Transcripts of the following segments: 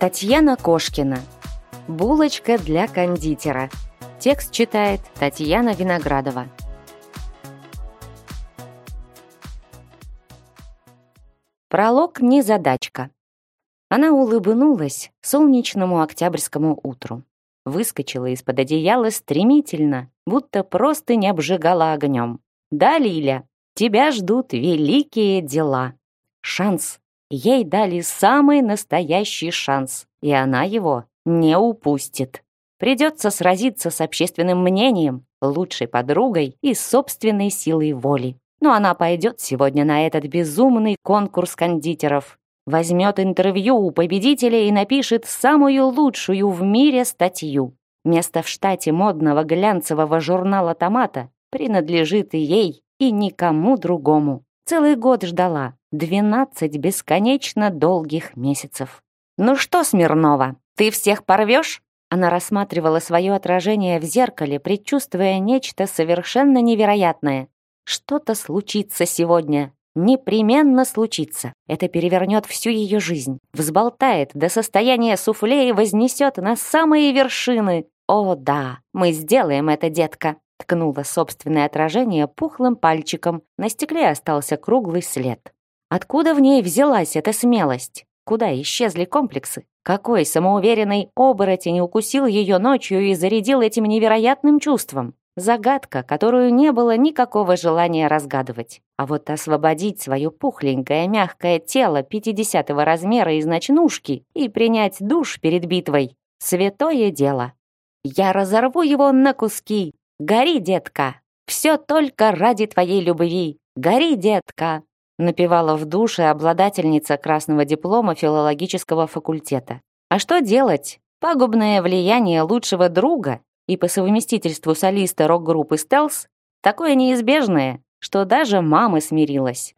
Татьяна Кошкина. Булочка для кондитера. Текст читает Татьяна Виноградова. Пролог не задачка. Она улыбнулась солнечному октябрьскому утру. Выскочила из-под одеяла стремительно, будто просто не обжигала огнем. «Да, Лиля, тебя ждут великие дела. Шанс Ей дали самый настоящий шанс, и она его не упустит. Придется сразиться с общественным мнением, лучшей подругой и собственной силой воли. Но она пойдет сегодня на этот безумный конкурс кондитеров, возьмет интервью у победителя и напишет самую лучшую в мире статью. Место в штате модного глянцевого журнала «Томата» принадлежит ей и никому другому. Целый год ждала, Двенадцать бесконечно долгих месяцев. «Ну что, Смирнова, ты всех порвешь?» Она рассматривала свое отражение в зеркале, предчувствуя нечто совершенно невероятное. Что-то случится сегодня. Непременно случится. Это перевернет всю ее жизнь. Взболтает до состояния суфле и вознесет на самые вершины. О да, мы сделаем это, детка. Ткнула собственное отражение пухлым пальчиком. На стекле остался круглый след. Откуда в ней взялась эта смелость? Куда исчезли комплексы? Какой самоуверенный оборотень укусил ее ночью и зарядил этим невероятным чувством? Загадка, которую не было никакого желания разгадывать. А вот освободить свое пухленькое мягкое тело 50-го размера из ночнушки и принять душ перед битвой — святое дело. Я разорву его на куски. Гори, детка! Все только ради твоей любви. Гори, детка! напевала в душе обладательница красного диплома филологического факультета. А что делать? Пагубное влияние лучшего друга и по совместительству солиста рок-группы «Стелс» такое неизбежное, что даже мама смирилась.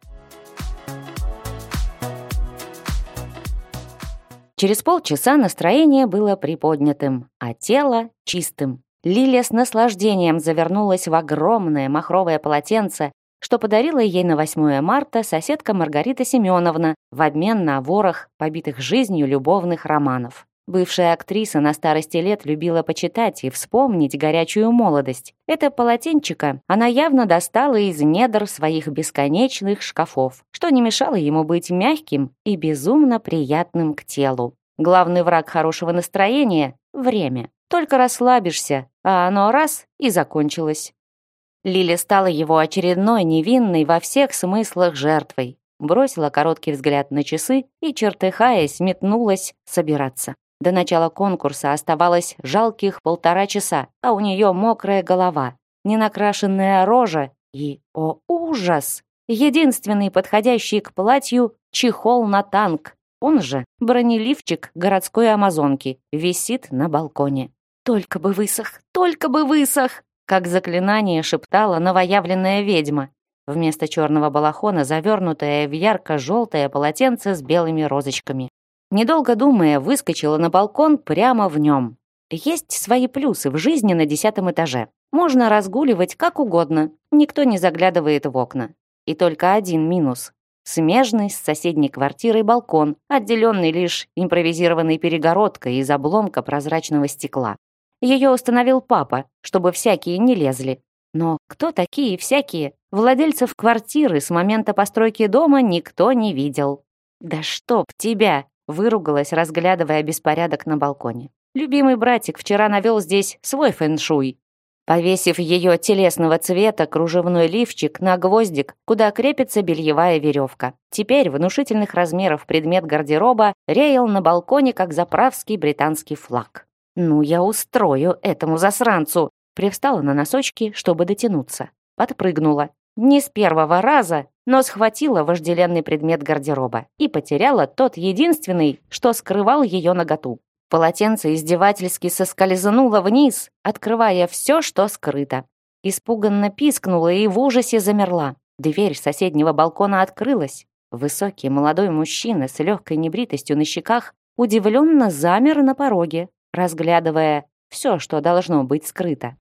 Через полчаса настроение было приподнятым, а тело — чистым. Лилия с наслаждением завернулась в огромное махровое полотенце что подарила ей на 8 марта соседка Маргарита Семеновна в обмен на ворох, побитых жизнью любовных романов. Бывшая актриса на старости лет любила почитать и вспомнить горячую молодость. Это полотенчика она явно достала из недр своих бесконечных шкафов, что не мешало ему быть мягким и безумно приятным к телу. Главный враг хорошего настроения — время. Только расслабишься, а оно раз — и закончилось. Лили стала его очередной невинной во всех смыслах жертвой. Бросила короткий взгляд на часы и, чертыхаясь, метнулась собираться. До начала конкурса оставалось жалких полтора часа, а у нее мокрая голова, ненакрашенная рожа и, о ужас, единственный подходящий к платью чехол на танк, он же бронеливчик городской амазонки, висит на балконе. «Только бы высох, только бы высох!» как заклинание шептала новоявленная ведьма. Вместо черного балахона завернутое в ярко-желтое полотенце с белыми розочками. Недолго думая, выскочила на балкон прямо в нем. Есть свои плюсы в жизни на десятом этаже. Можно разгуливать как угодно, никто не заглядывает в окна. И только один минус. Смежный с соседней квартирой балкон, отделенный лишь импровизированной перегородкой из обломка прозрачного стекла. Ее установил папа, чтобы всякие не лезли. Но кто такие всякие? Владельцев квартиры с момента постройки дома никто не видел. «Да чтоб тебя!» — выругалась, разглядывая беспорядок на балконе. Любимый братик вчера навел здесь свой фэншуй, повесив ее телесного цвета кружевной лифчик на гвоздик, куда крепится бельевая веревка. Теперь внушительных размеров предмет гардероба реял на балконе, как заправский британский флаг. «Ну, я устрою этому засранцу!» Привстала на носочки, чтобы дотянуться. Подпрыгнула. Не с первого раза, но схватила вожделенный предмет гардероба и потеряла тот единственный, что скрывал ее наготу. Полотенце издевательски соскользнуло вниз, открывая все, что скрыто. Испуганно пискнула и в ужасе замерла. Дверь соседнего балкона открылась. Высокий молодой мужчина с легкой небритостью на щеках удивленно замер на пороге, разглядывая все, что должно быть скрыто.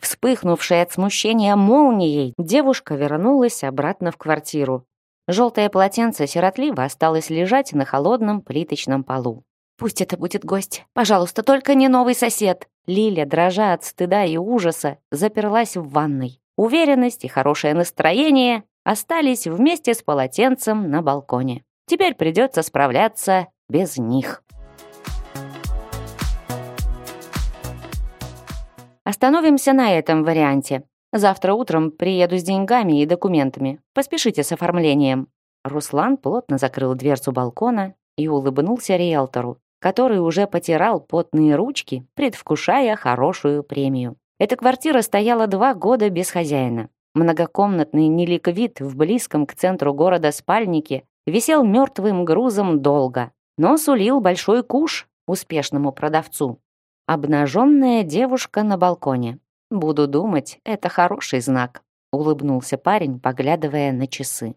Вспыхнувшая от смущения молнией, девушка вернулась обратно в квартиру. Желтое полотенце сиротливо осталось лежать на холодном плиточном полу. Пусть это будет гость. Пожалуйста, только не новый сосед. Лиля, дрожа от стыда и ужаса, заперлась в ванной. Уверенность и хорошее настроение остались вместе с полотенцем на балконе. Теперь придется справляться без них. Остановимся на этом варианте. Завтра утром приеду с деньгами и документами. Поспешите с оформлением. Руслан плотно закрыл дверцу балкона и улыбнулся риэлтору, который уже потирал потные ручки, предвкушая хорошую премию. Эта квартира стояла два года без хозяина. Многокомнатный неликвид в близком к центру города спальнике висел мертвым грузом долго, но сулил большой куш успешному продавцу. Обнаженная девушка на балконе. Буду думать, это хороший знак, улыбнулся парень, поглядывая на часы.